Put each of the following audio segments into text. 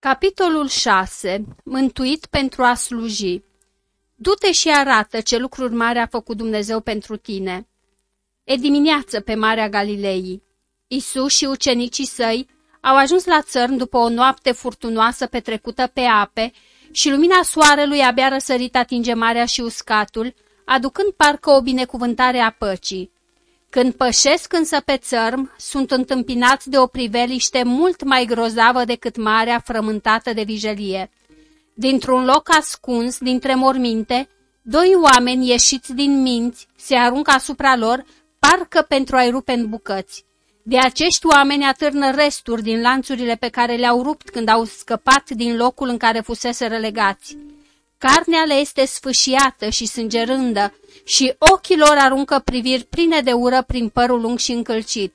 Capitolul 6. Mântuit pentru a sluji Du-te și arată ce lucruri mari a făcut Dumnezeu pentru tine. E dimineață pe Marea Galilei. Isus și ucenicii săi au ajuns la țărm după o noapte furtunoasă petrecută pe ape și lumina soarelui abia răsărit atinge marea și uscatul, aducând parcă o binecuvântare a păcii. Când pășesc însă pe țărm, sunt întâmpinați de o priveliște mult mai grozavă decât marea frământată de vijelie. Dintr-un loc ascuns, dintre morminte, doi oameni ieșiți din minți se aruncă asupra lor, parcă pentru a-i rupe în bucăți. De acești oameni atârnă resturi din lanțurile pe care le-au rupt când au scăpat din locul în care fusese relegați. Carnea le este sfâșiată și sângerândă și ochii lor aruncă priviri pline de ură prin părul lung și încălcit.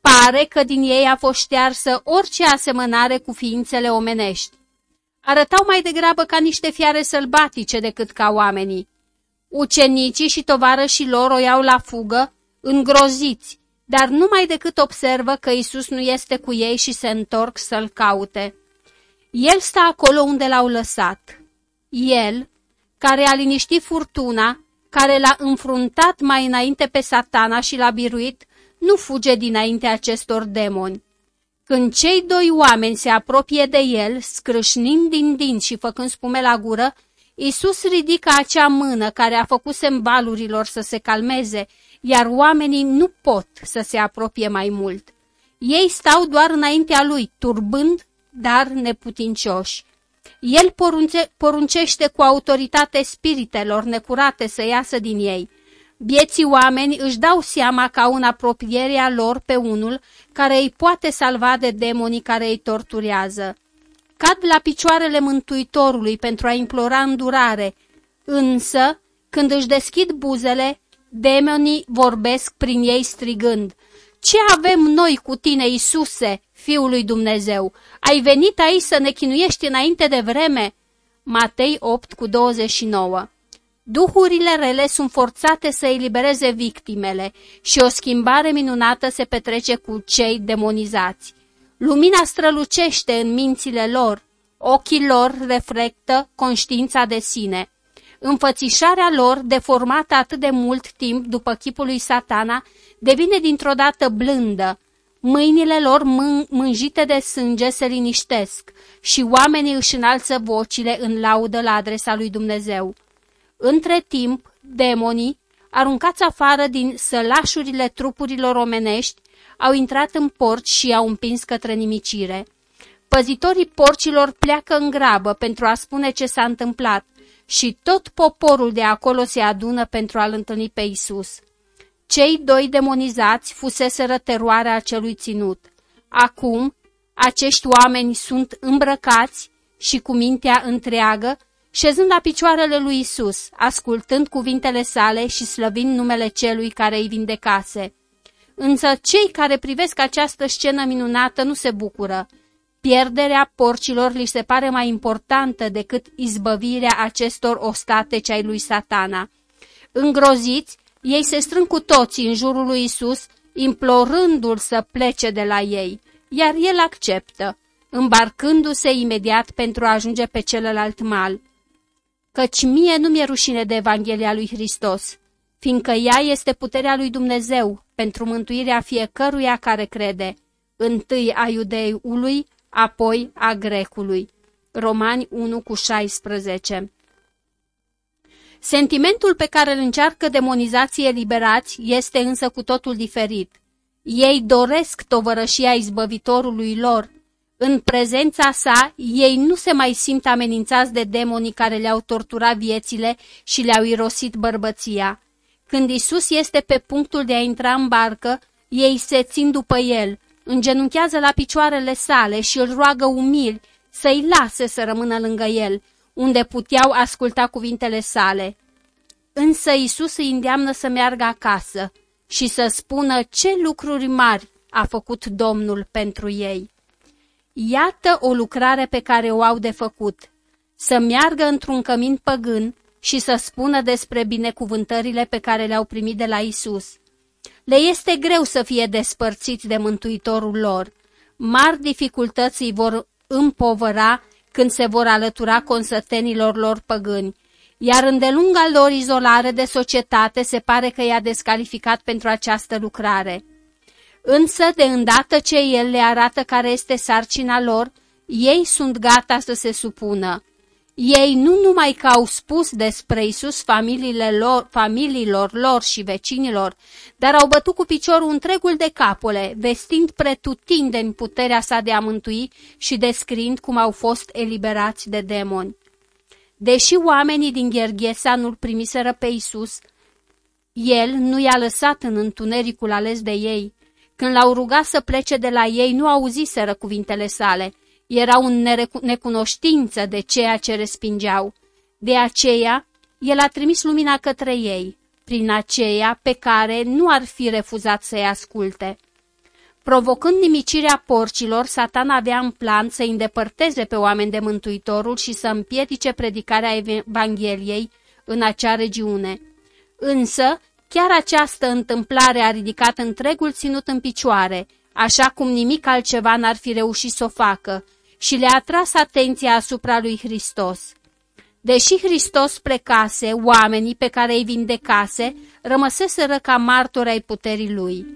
Pare că din ei a fost ștearsă orice asemănare cu ființele omenești. Arătau mai degrabă ca niște fiare sălbatice decât ca oamenii. Ucenicii și tovarășii lor o iau la fugă, îngroziți, dar numai decât observă că Isus nu este cu ei și se întorc să-l caute. El stă acolo unde l-au lăsat. El, care a liniștit furtuna, care l-a înfruntat mai înainte pe satana și l-a biruit, nu fuge dinainte acestor demoni. Când cei doi oameni se apropie de el, scrâșnind din dinți și făcând spume la gură, Isus ridică acea mână care a făcut sembalurilor să se calmeze, iar oamenii nu pot să se apropie mai mult. Ei stau doar înaintea lui, turbând, dar neputincioși. El porunce, poruncește cu autoritate spiritelor necurate să iasă din ei. Bieții oameni își dau seama ca în apropierea lor pe unul care îi poate salva de demonii care îi torturează. Cad la picioarele Mântuitorului pentru a implora îndurare, însă, când își deschid buzele, demonii vorbesc prin ei strigând, Ce avem noi cu tine, Isuse, Fiul lui Dumnezeu? Ai venit aici să ne chinuiești înainte de vreme?" Matei 8 cu 29 Duhurile rele sunt forțate să elibereze victimele și o schimbare minunată se petrece cu cei demonizați. Lumina strălucește în mințile lor, ochii lor reflectă conștiința de sine. Înfățișarea lor, deformată atât de mult timp după chipul lui satana, devine dintr-o dată blândă. Mâinile lor mânjite de sânge se liniștesc și oamenii își înalță vocile în laudă la adresa lui Dumnezeu. Între timp, demonii, aruncați afară din sălașurile trupurilor omenești, au intrat în porci și i-au împins către nimicire. Păzitorii porcilor pleacă în grabă pentru a spune ce s-a întâmplat și tot poporul de acolo se adună pentru a-l întâlni pe Isus. Cei doi demonizați fuseseră teroarea acelui ținut. Acum, acești oameni sunt îmbrăcați și cu mintea întreagă șezând la picioarele lui Isus, ascultând cuvintele sale și slăvind numele celui care îi vindecase. Însă cei care privesc această scenă minunată nu se bucură. Pierderea porcilor li se pare mai importantă decât izbăvirea acestor ostateci ai lui satana. Îngroziți, ei se strâng cu toții în jurul lui Isus, implorându-l să plece de la ei, iar el acceptă, îmbarcându-se imediat pentru a ajunge pe celălalt mal căci mie nu mi-e rușine de Evanghelia lui Hristos, fiindcă ea este puterea lui Dumnezeu pentru mântuirea fiecăruia care crede, întâi a iudeiului, apoi a grecului. Romani 1 cu 16 Sentimentul pe care îl încearcă demonizații eliberați este însă cu totul diferit. Ei doresc tovărășia izbăvitorului lor, în prezența sa, ei nu se mai simt amenințați de demonii care le-au torturat viețile și le-au irosit bărbăția. Când Isus este pe punctul de a intra în barcă, ei se țin după el, îngenunchează la picioarele sale și îl roagă umil să-i lase să rămână lângă el, unde puteau asculta cuvintele sale. Însă Isus îi îndeamnă să meargă acasă și să spună ce lucruri mari a făcut Domnul pentru ei. Iată o lucrare pe care o au de făcut, să meargă într-un cămin păgân și să spună despre binecuvântările pe care le-au primit de la Isus. Le este greu să fie despărțiți de Mântuitorul lor. Mari dificultăți îi vor împovăra când se vor alătura consătenilor lor păgâni, iar îndelunga lor izolare de societate se pare că i-a descalificat pentru această lucrare. Însă, de îndată ce el le arată care este sarcina lor, ei sunt gata să se supună. Ei nu numai că au spus despre Isus familiile lor, familiilor lor și vecinilor, dar au bătut cu piciorul întregul de capole, vestind pretutindeni puterea sa de a mântui și descriind cum au fost eliberați de demoni. Deși oamenii din Gherghesa nu-l primiseră pe Isus, el nu i-a lăsat în întunericul ales de ei. Când l-au rugat să plece de la ei, nu auziseră cuvintele sale, erau în necunoștință de ceea ce respingeau. De aceea, el a trimis lumina către ei, prin aceea pe care nu ar fi refuzat să-i asculte. Provocând nimicirea porcilor, Satan avea în plan să îndepărteze pe oameni de Mântuitorul și să împiedice predicarea Evangheliei în acea regiune. Însă, chiar această întâmplare a ridicat întregul ținut în picioare, așa cum nimic altceva n-ar fi reușit să o facă, și le-a atras atenția asupra lui Hristos. Deși Hristos plecase, oamenii pe care îi vindecase rămăseseră ca martori ai puterii lui.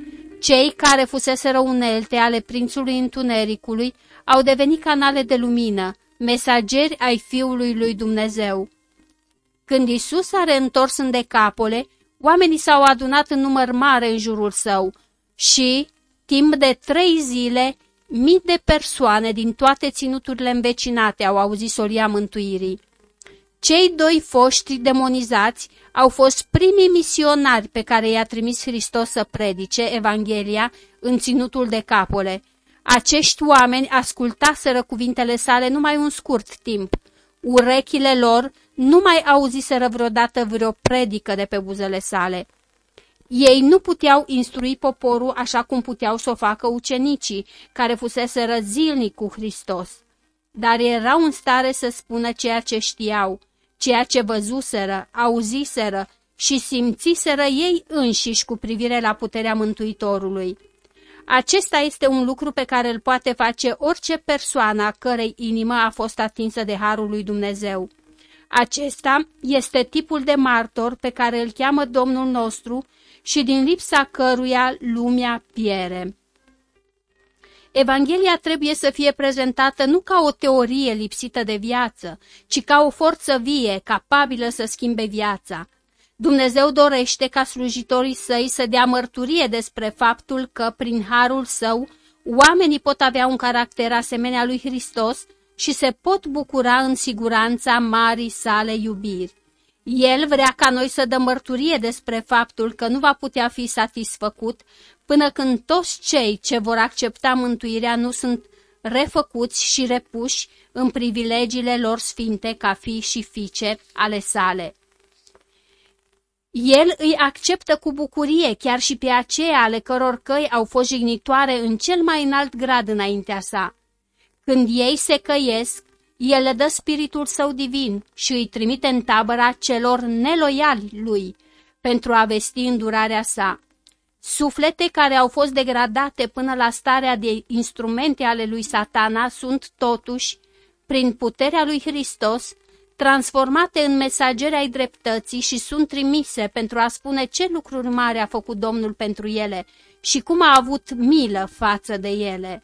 Cei care fuseseră unelte ale prințului întunericului au devenit canale de lumină, mesageri ai Fiului lui Dumnezeu. Când Isus a reîntors în decapole, oamenii s-au adunat în număr mare în jurul său și, timp de trei zile, Mii de persoane din toate ținuturile învecinate au auzit solia mântuirii. Cei doi foști demonizați au fost primii misionari pe care i-a trimis Hristos să predice Evanghelia în ținutul de capole. Acești oameni ascultaseră cuvintele sale numai un scurt timp. Urechile lor nu mai auziseră vreodată vreo predică de pe buzele sale. Ei nu puteau instrui poporul așa cum puteau să o facă ucenicii, care fusese zilnic cu Hristos, dar erau în stare să spună ceea ce știau, ceea ce văzuseră, auziseră și simțiseră ei înșiși cu privire la puterea Mântuitorului. Acesta este un lucru pe care îl poate face orice persoană a cărei inimă a fost atinsă de Harul lui Dumnezeu. Acesta este tipul de martor pe care îl cheamă Domnul nostru și din lipsa căruia lumea piere. Evanghelia trebuie să fie prezentată nu ca o teorie lipsită de viață, ci ca o forță vie, capabilă să schimbe viața. Dumnezeu dorește ca slujitorii săi să dea mărturie despre faptul că, prin harul său, oamenii pot avea un caracter asemenea lui Hristos și se pot bucura în siguranța marii sale iubiri. El vrea ca noi să dăm mărturie despre faptul că nu va putea fi satisfăcut până când toți cei ce vor accepta mântuirea nu sunt refăcuți și repuși în privilegiile lor sfinte ca fi și fiice ale sale. El îi acceptă cu bucurie chiar și pe aceea ale căror căi au fost jignitoare în cel mai înalt grad înaintea sa. Când ei se căiesc, el le dă spiritul său divin și îi trimite în tabăra celor neloiali lui pentru a vesti îndurarea sa. Suflete care au fost degradate până la starea de instrumente ale lui satana sunt totuși, prin puterea lui Hristos, transformate în mesageri ai dreptății și sunt trimise pentru a spune ce lucruri mari a făcut Domnul pentru ele și cum a avut milă față de ele.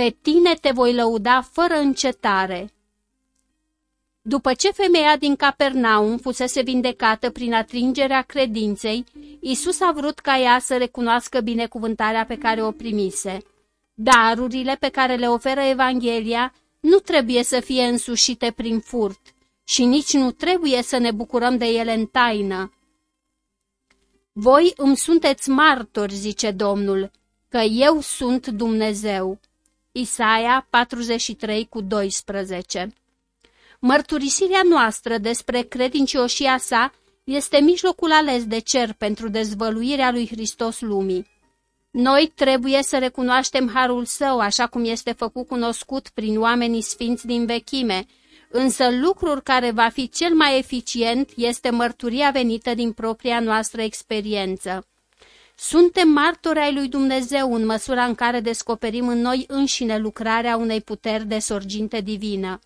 Pe tine te voi lăuda fără încetare. După ce femeia din Capernaum fusese vindecată prin atingerea credinței, Isus a vrut ca ea să recunoască binecuvântarea pe care o primise. Darurile pe care le oferă Evanghelia nu trebuie să fie însușite prin furt și nici nu trebuie să ne bucurăm de ele în taină. Voi îmi sunteți martori, zice Domnul, că eu sunt Dumnezeu. Isaia 43 cu 12 Mărturisirea noastră despre credincioșia sa este mijlocul ales de cer pentru dezvăluirea lui Hristos lumii. Noi trebuie să recunoaștem harul său așa cum este făcut cunoscut prin oamenii sfinți din vechime, însă lucrul care va fi cel mai eficient este mărturia venită din propria noastră experiență. Suntem martori ai lui Dumnezeu în măsura în care descoperim în noi înșine lucrarea unei puteri de sorginte divină.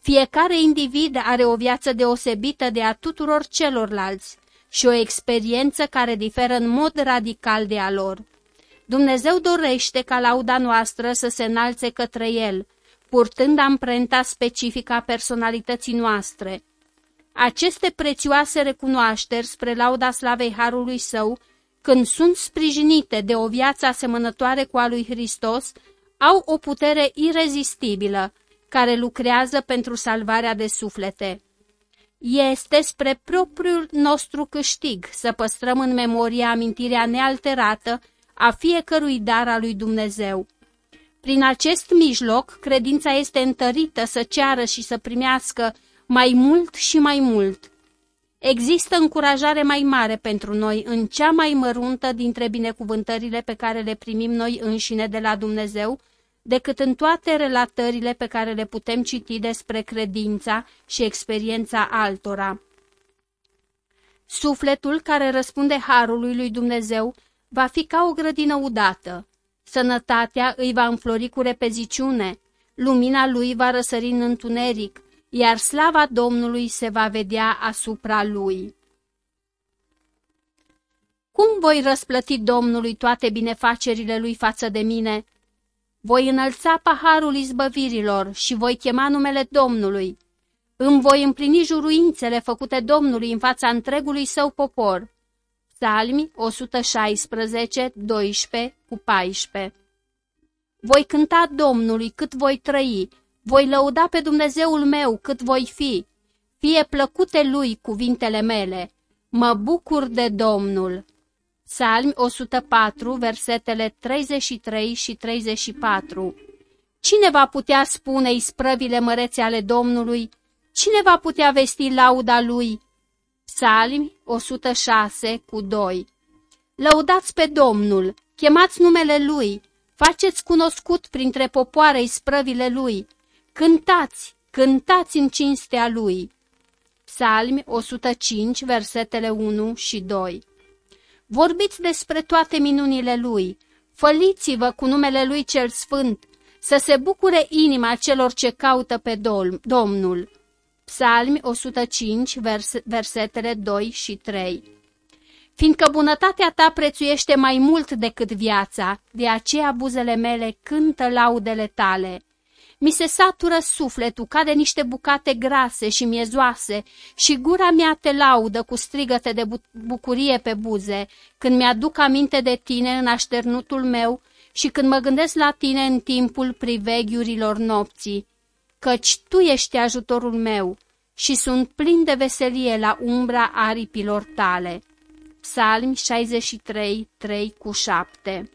Fiecare individ are o viață deosebită de a tuturor celorlalți și o experiență care diferă în mod radical de a lor. Dumnezeu dorește ca lauda noastră să se înalțe către El, purtând amprenta specifică a personalității noastre. Aceste prețioase recunoașteri spre lauda slavei Harului Său, când sunt sprijinite de o viață asemănătoare cu a lui Hristos, au o putere irezistibilă, care lucrează pentru salvarea de suflete. Este spre propriul nostru câștig să păstrăm în memorie amintirea nealterată a fiecărui dar al lui Dumnezeu. Prin acest mijloc, credința este întărită să ceară și să primească mai mult și mai mult. Există încurajare mai mare pentru noi în cea mai măruntă dintre binecuvântările pe care le primim noi înșine de la Dumnezeu, decât în toate relatările pe care le putem citi despre credința și experiența altora. Sufletul care răspunde harului lui Dumnezeu va fi ca o grădină udată. Sănătatea îi va înflori cu repeziciune, lumina lui va răsări în întuneric, iar slava Domnului se va vedea asupra lui. Cum voi răsplăti Domnului toate binefacerile lui față de mine? Voi înălța paharul izbăvirilor și voi chema numele Domnului. Îmi voi împlini juruințele făcute Domnului în fața întregului său popor. Psalmi 116, 12 cu 14 Voi cânta Domnului cât voi trăi, voi lăuda pe Dumnezeul meu cât voi fi. Fie plăcute lui cuvintele mele. Mă bucur de Domnul. Psalmi 104, versetele 33 și 34 Cine va putea spune isprăvile mărețe ale Domnului? Cine va putea vesti lauda lui? Psalmi 106 cu 2 Lăudați pe Domnul, chemați numele Lui, faceți cunoscut printre popoare isprăvile Lui, cântați, cântați în cinstea Lui. Psalmi 105, versetele 1 și 2 Vorbiți despre toate minunile Lui, făliți-vă cu numele Lui cel Sfânt, să se bucure inima celor ce caută pe Domnul. Psalmi 105, vers versetele 2 și 3 Fiindcă bunătatea ta prețuiește mai mult decât viața, de aceea buzele mele cântă laudele tale. Mi se satură sufletul ca de niște bucate grase și miezoase și gura mea te laudă cu strigăte de bu bucurie pe buze, când mi-aduc aminte de tine în așternutul meu și când mă gândesc la tine în timpul priveghiurilor nopții căci Tu ești ajutorul meu și sunt plin de veselie la umbra aripilor tale. Psalmi 63, 3 cu 7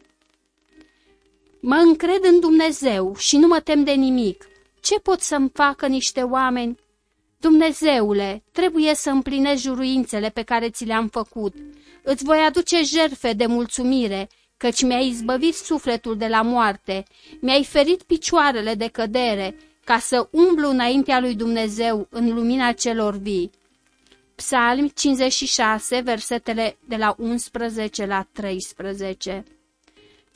Mă încred în Dumnezeu și nu mă tem de nimic. Ce pot să-mi facă niște oameni? Dumnezeule, trebuie să împlinesc juruințele pe care ți le-am făcut. Îți voi aduce jerfe de mulțumire, căci mi-ai izbăvit sufletul de la moarte, mi-ai ferit picioarele de cădere, ca să umblu înaintea lui Dumnezeu în lumina celor vii. Psalmi 56, versetele de la 11 la 13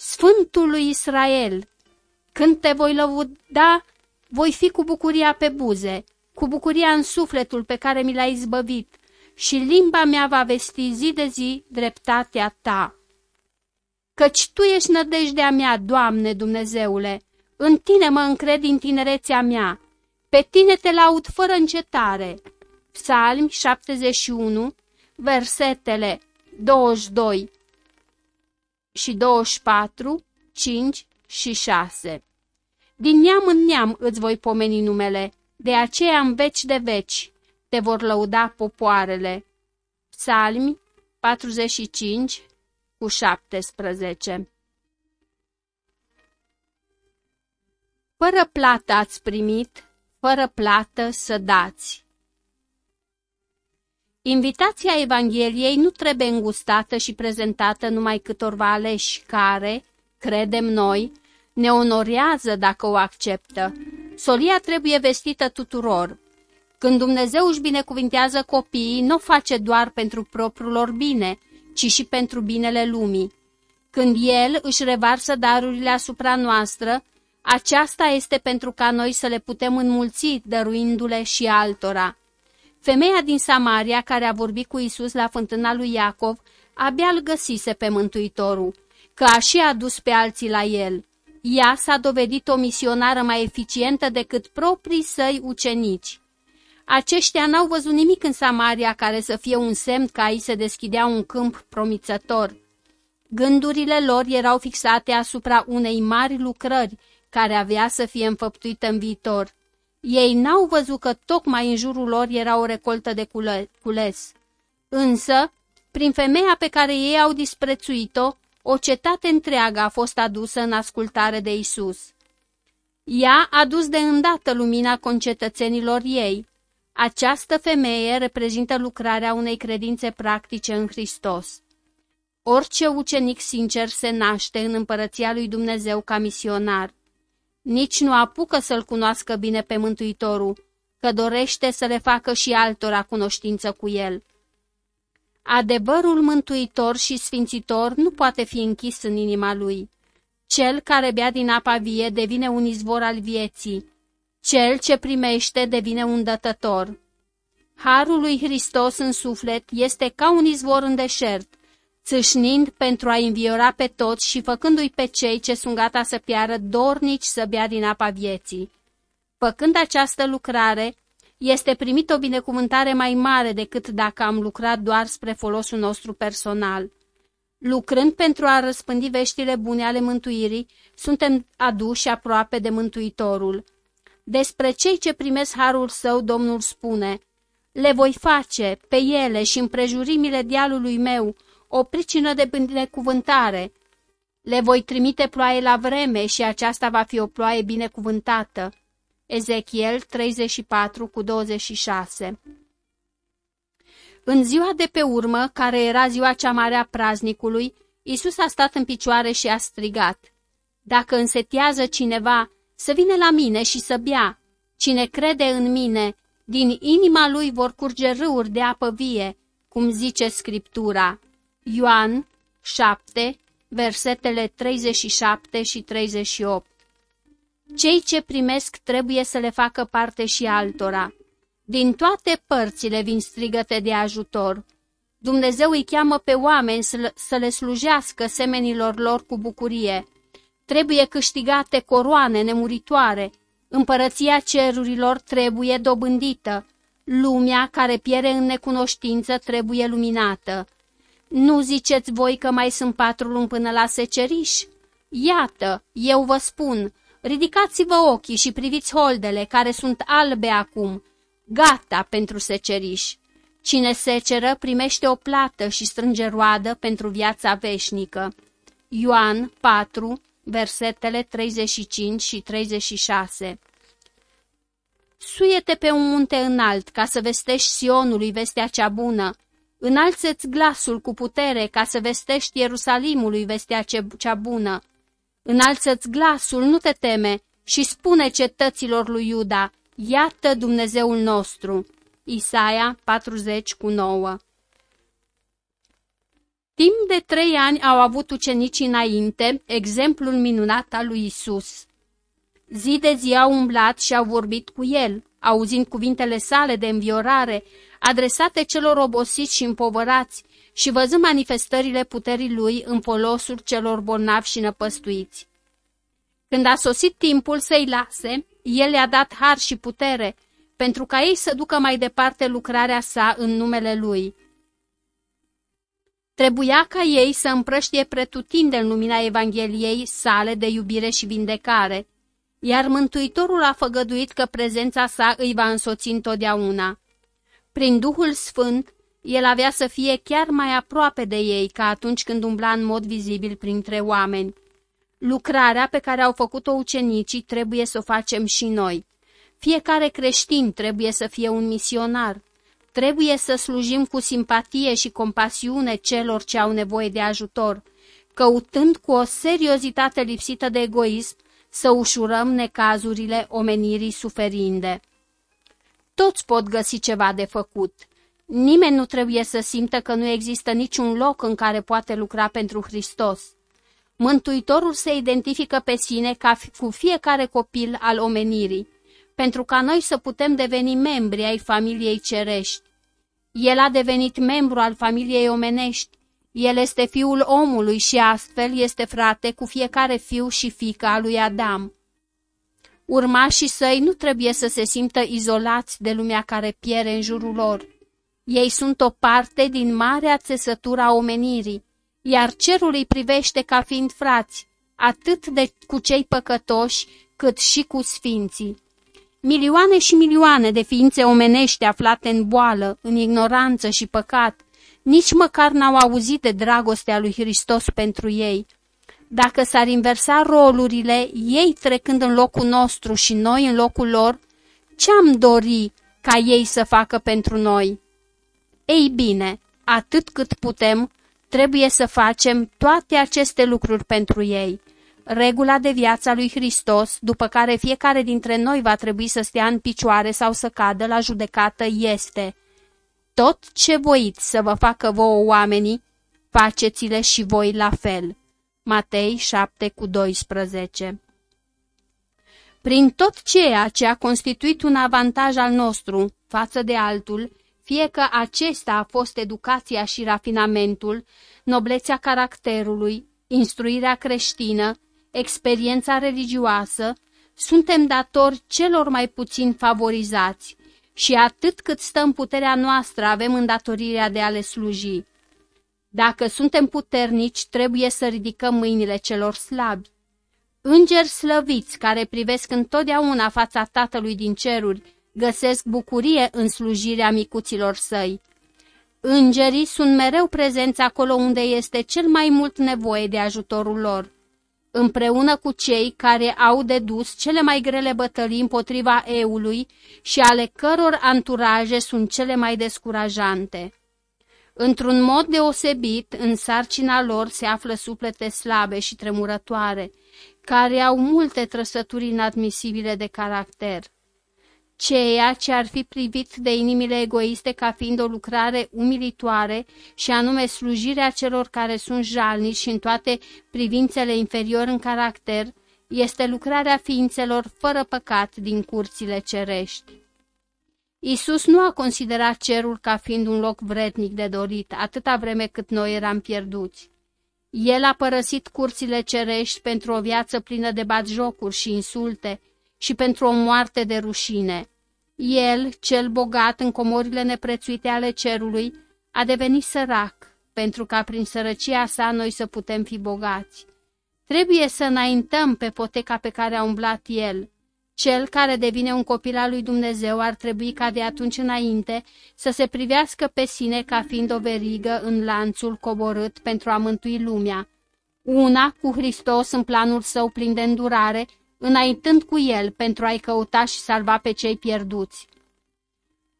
Sfântul lui Israel, când te voi lăuda, voi fi cu bucuria pe buze, cu bucuria în sufletul pe care mi l-ai izbăvit, și limba mea va vesti zi de zi dreptatea ta. Căci Tu ești nădejdea mea, Doamne Dumnezeule, în tine mă încred din tinerețea mea. Pe tine te laud fără încetare. Psalmi 71, versetele 22 și 24, 5 și 6. Din neam în neam îți voi pomeni numele, de aceea în veci de veci te vor lăuda popoarele. Psalmi 45 cu 17 Fără plată ați primit, fără plată să dați. Invitația Evangheliei nu trebuie îngustată și prezentată numai câtorva aleși care, credem noi, ne onorează dacă o acceptă. Solia trebuie vestită tuturor. Când Dumnezeu își binecuvintează copiii, nu o face doar pentru propriul lor bine, ci și pentru binele lumii. Când El își revarsă darurile asupra noastră, aceasta este pentru ca noi să le putem înmulți, dăruindu-le și altora. Femeia din Samaria care a vorbit cu Isus la fântâna lui Iacov abia îl găsise pe Mântuitorul, că a și adus pe alții la el. Ea s-a dovedit o misionară mai eficientă decât proprii săi ucenici. Aceștia n-au văzut nimic în Samaria care să fie un semn că aici se deschidea un câmp promițător. Gândurile lor erau fixate asupra unei mari lucrări care avea să fie înfăptuită în viitor. Ei n-au văzut că tocmai în jurul lor era o recoltă de cules. Însă, prin femeia pe care ei au disprețuit-o, o cetate întreagă a fost adusă în ascultare de Isus. Ea a dus de îndată lumina concetățenilor ei. Această femeie reprezintă lucrarea unei credințe practice în Hristos. Orice ucenic sincer se naște în împărăția lui Dumnezeu ca misionar. Nici nu apucă să-L cunoască bine pe Mântuitorul, că dorește să le facă și altora cunoștință cu El. Adevărul mântuitor și sfințitor nu poate fi închis în inima lui. Cel care bea din apa vie devine un izvor al vieții. Cel ce primește devine un dătător. Harul lui Hristos în suflet este ca un izvor în deșert, țâșnind pentru a înviora pe toți și făcându-i pe cei ce sunt gata să piară dornici să bea din apa vieții. Făcând această lucrare, este primit o binecuvântare mai mare decât dacă am lucrat doar spre folosul nostru personal. Lucrând pentru a răspândi veștile bune ale mântuirii, suntem aduși aproape de Mântuitorul. Despre cei ce primesc harul său, Domnul spune, Le voi face, pe ele și împrejurimile dialului meu, o pricină de binecuvântare. Le voi trimite ploaie la vreme și aceasta va fi o ploaie binecuvântată. Ezechiel 34 cu 26 În ziua de pe urmă, care era ziua cea mare a praznicului, Isus a stat în picioare și a strigat, Dacă însetează cineva, să vină la mine și să bea. Cine crede în mine, din inima lui vor curge râuri de apă vie, cum zice Scriptura. Ioan 7, versetele 37 și 38 cei ce primesc trebuie să le facă parte și altora. Din toate părțile vin strigăte de ajutor. Dumnezeu îi cheamă pe oameni să le slujească semenilor lor cu bucurie. Trebuie câștigate coroane nemuritoare. Împărăția cerurilor trebuie dobândită. Lumea care piere în necunoștință trebuie luminată. Nu ziceți voi că mai sunt patru luni până la seceriș? Iată, eu vă spun, Ridicați-vă ochii și priviți holdele care sunt albe acum, gata pentru seceriș. Cine seceră primește o plată și strânge roadă pentru viața veșnică. Ioan 4, versetele 35 și 36 Suiete pe un munte înalt ca să vestești Sionului vestea cea bună. Înalțeți glasul cu putere ca să vestești Ierusalimului vestea cea bună. Înalță-ți glasul, nu te teme, și spune cetăților lui Iuda, iată Dumnezeul nostru. Isaia 40 cu 9 Timp de trei ani au avut ucenicii înainte exemplul minunat al lui Isus. Zi de zi au umblat și au vorbit cu el, auzind cuvintele sale de înviorare, adresate celor obosiți și împovărați, și văzând manifestările puterii lui în folosul celor bolnavi și năpăstuiți. Când a sosit timpul să-i lase, el le-a dat har și putere, pentru ca ei să ducă mai departe lucrarea sa în numele lui. Trebuia ca ei să împrăștie pretutinde în lumina Evangheliei sale de iubire și vindecare, iar Mântuitorul a făgăduit că prezența sa îi va însoți întotdeauna. Prin Duhul Sfânt, el avea să fie chiar mai aproape de ei ca atunci când umbla în mod vizibil printre oameni. Lucrarea pe care au făcut-o ucenicii trebuie să o facem și noi. Fiecare creștin trebuie să fie un misionar. Trebuie să slujim cu simpatie și compasiune celor ce au nevoie de ajutor, căutând cu o seriozitate lipsită de egoism să ușurăm necazurile omenirii suferinde. Toți pot găsi ceva de făcut, Nimeni nu trebuie să simtă că nu există niciun loc în care poate lucra pentru Hristos. Mântuitorul se identifică pe sine ca cu fiecare copil al omenirii, pentru ca noi să putem deveni membri ai familiei cerești. El a devenit membru al familiei omenești, el este fiul omului și astfel este frate cu fiecare fiu și fică a lui Adam. Urmașii săi nu trebuie să se simtă izolați de lumea care piere în jurul lor. Ei sunt o parte din marea țesătură a omenirii, iar cerul îi privește ca fiind frați, atât de cu cei păcătoși, cât și cu sfinții. Milioane și milioane de ființe omenești aflate în boală, în ignoranță și păcat, nici măcar n-au auzit de dragostea lui Hristos pentru ei. Dacă s-ar inversa rolurile, ei trecând în locul nostru și noi în locul lor, ce-am dori ca ei să facă pentru noi? Ei bine, atât cât putem, trebuie să facem toate aceste lucruri pentru ei. Regula de viața lui Hristos, după care fiecare dintre noi va trebui să stea în picioare sau să cadă la judecată, este tot ce voiți să vă facă vouă oamenii, faceți-le și voi la fel. Matei 7 cu 12 Prin tot ceea ce a constituit un avantaj al nostru față de altul, fie că acesta a fost educația și rafinamentul, noblețea caracterului, instruirea creștină, experiența religioasă, suntem datori celor mai puțin favorizați și atât cât stă în puterea noastră avem îndatorirea de a le sluji. Dacă suntem puternici, trebuie să ridicăm mâinile celor slabi. Îngeri slăviți care privesc întotdeauna fața Tatălui din ceruri, găsesc bucurie în slujirea micuților săi. Îngerii sunt mereu prezenți acolo unde este cel mai mult nevoie de ajutorul lor, împreună cu cei care au dedus cele mai grele bătălii împotriva eului și ale căror anturaje sunt cele mai descurajante. Într-un mod deosebit, în sarcina lor se află suplete slabe și tremurătoare, care au multe trăsături inadmisibile de caracter ceea ce ar fi privit de inimile egoiste ca fiind o lucrare umilitoare și anume slujirea celor care sunt jalnici și în toate privințele inferior în caracter, este lucrarea ființelor fără păcat din curțile cerești. Isus nu a considerat cerul ca fiind un loc vrednic de dorit, atâta vreme cât noi eram pierduți. El a părăsit curțile cerești pentru o viață plină de batjocuri și insulte, și pentru o moarte de rușine. El, cel bogat în comorile neprețuite ale cerului, a devenit sărac, pentru ca prin sărăcia sa noi să putem fi bogați. Trebuie să înaintăm pe poteca pe care a umblat el. Cel care devine un copil al lui Dumnezeu ar trebui ca de atunci înainte să se privească pe sine ca fiind o verigă în lanțul coborât pentru a mântui lumea. Una cu Hristos în planul său plin de îndurare înaintând cu el pentru a-i căuta și salva pe cei pierduți.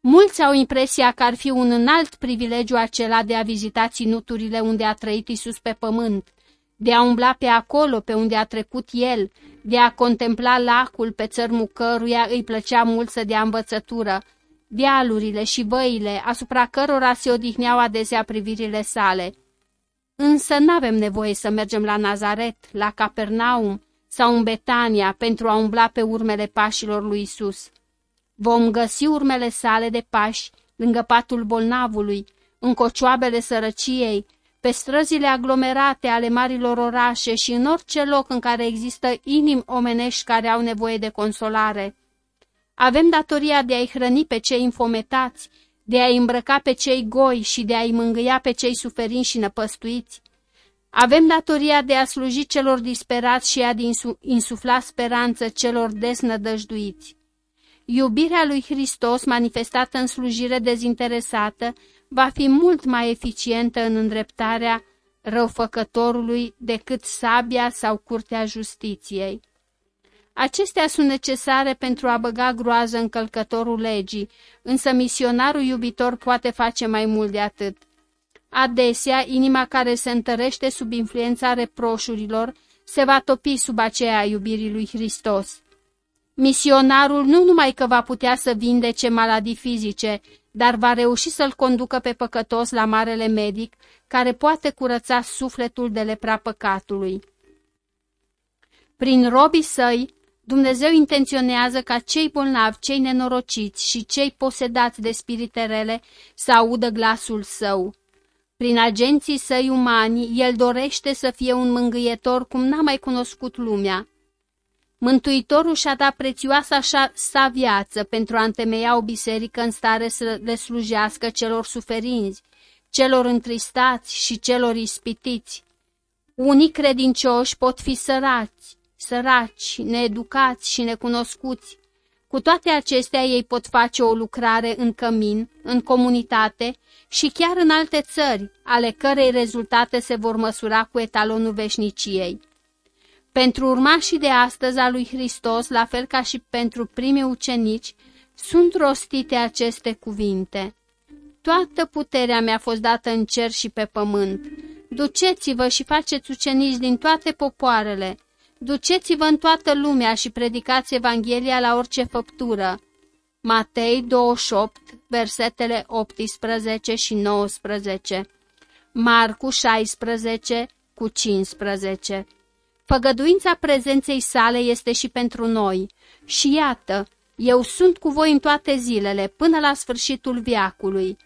Mulți au impresia că ar fi un înalt privilegiu acela de a vizita ținuturile unde a trăit Isus pe pământ, de a umbla pe acolo pe unde a trecut el, de a contempla lacul pe țărmul căruia îi plăcea mult să dea învățătură, dealurile și văile asupra cărora se odihneau adesea privirile sale. Însă n-avem nevoie să mergem la Nazaret, la Capernaum, sau în Betania pentru a umbla pe urmele pașilor lui Isus. Vom găsi urmele sale de pași lângă patul bolnavului, în cocioabele sărăciei, pe străzile aglomerate ale marilor orașe și în orice loc în care există inimi omenești care au nevoie de consolare. Avem datoria de a-i hrăni pe cei infometați, de a-i îmbrăca pe cei goi și de a-i mângâia pe cei suferinți și năpăstuiți. Avem datoria de a sluji celor disperați și a de insufla speranță celor desnădăjduiți. Iubirea lui Hristos, manifestată în slujire dezinteresată, va fi mult mai eficientă în îndreptarea răufăcătorului decât sabia sau curtea justiției. Acestea sunt necesare pentru a băga groază în călcătorul legii, însă misionarul iubitor poate face mai mult de atât. Adesea, inima care se întărește sub influența reproșurilor se va topi sub aceea iubirii lui Hristos. Misionarul nu numai că va putea să vindece maladii fizice, dar va reuși să-l conducă pe păcătos la marele medic, care poate curăța sufletul de lepra păcatului. Prin robii săi, Dumnezeu intenționează ca cei bolnavi, cei nenorociți și cei posedați de spirite rele să audă glasul său. Prin agenții săi umani, el dorește să fie un mângâietor cum n-a mai cunoscut lumea. Mântuitorul și-a dat prețioasa sa viață pentru a întemeia o biserică în stare să le slujească celor suferinți, celor întristați și celor ispitiți. Unii credincioși pot fi sărați, săraci, needucați și necunoscuți. Cu toate acestea ei pot face o lucrare în cămin, în comunitate și chiar în alte țări, ale cărei rezultate se vor măsura cu etalonul veșniciei. Pentru urmașii de astăzi a lui Hristos, la fel ca și pentru primii ucenici, sunt rostite aceste cuvinte. Toată puterea mi-a fost dată în cer și pe pământ. Duceți-vă și faceți ucenici din toate popoarele. Duceți-vă în toată lumea și predicați Evanghelia la orice făptură. Matei 28, versetele 18 și 19. Marcu 16 cu 15. Făgăduința prezenței sale este și pentru noi. Și iată, eu sunt cu voi în toate zilele, până la sfârșitul viacului.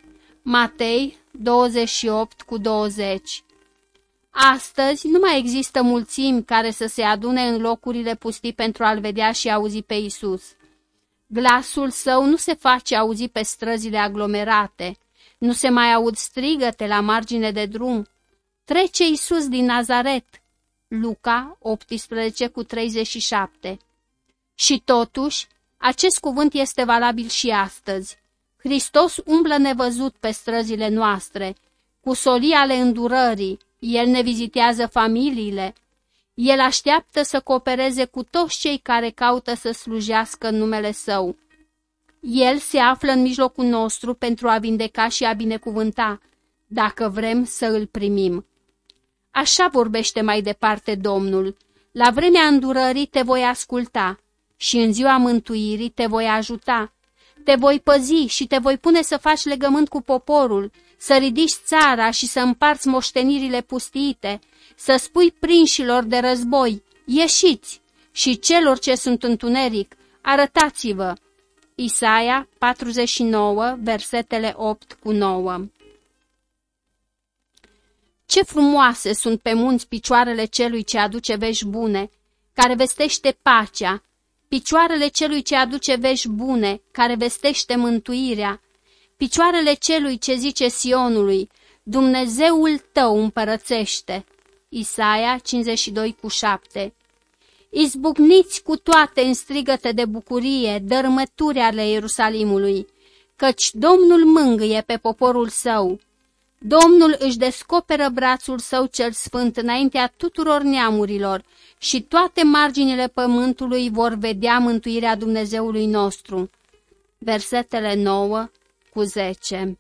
Matei 28 cu 20 Astăzi nu mai există mulțimi care să se adune în locurile pustii pentru a-L vedea și auzi pe Isus. Glasul său nu se face auzi pe străzile aglomerate, nu se mai aud strigăte la margine de drum. Trece Isus din Nazaret, Luca 18 cu 37. Și totuși, acest cuvânt este valabil și astăzi. Hristos umblă nevăzut pe străzile noastre, cu solii ale îndurării, El ne vizitează familiile, El așteaptă să coopereze cu toți cei care caută să slujească în numele Său. El se află în mijlocul nostru pentru a vindeca și a binecuvânta, dacă vrem să îl primim. Așa vorbește mai departe Domnul. La vremea îndurării te voi asculta și în ziua mântuirii te voi ajuta. Te voi păzi și te voi pune să faci legământ cu poporul, să ridici țara și să împarți moștenirile pustiite, să spui prinșilor de război, ieșiți, și celor ce sunt întuneric, arătați-vă. Isaia 49, versetele 8 cu 9 ce frumoase sunt pe munți picioarele celui ce aduce vești bune, care vestește pacea, picioarele celui ce aduce vești bune, care vestește mântuirea, picioarele celui ce zice Sionului, Dumnezeul tău împărățește. Isaia 52 cu 7 Izbucniți cu toate în strigăte de bucurie, dărmături ale Ierusalimului, căci Domnul mângâie pe poporul său, Domnul își descoperă brațul său cel sfânt înaintea tuturor neamurilor și toate marginile pământului vor vedea mântuirea Dumnezeului nostru. Versetele 9 cu 10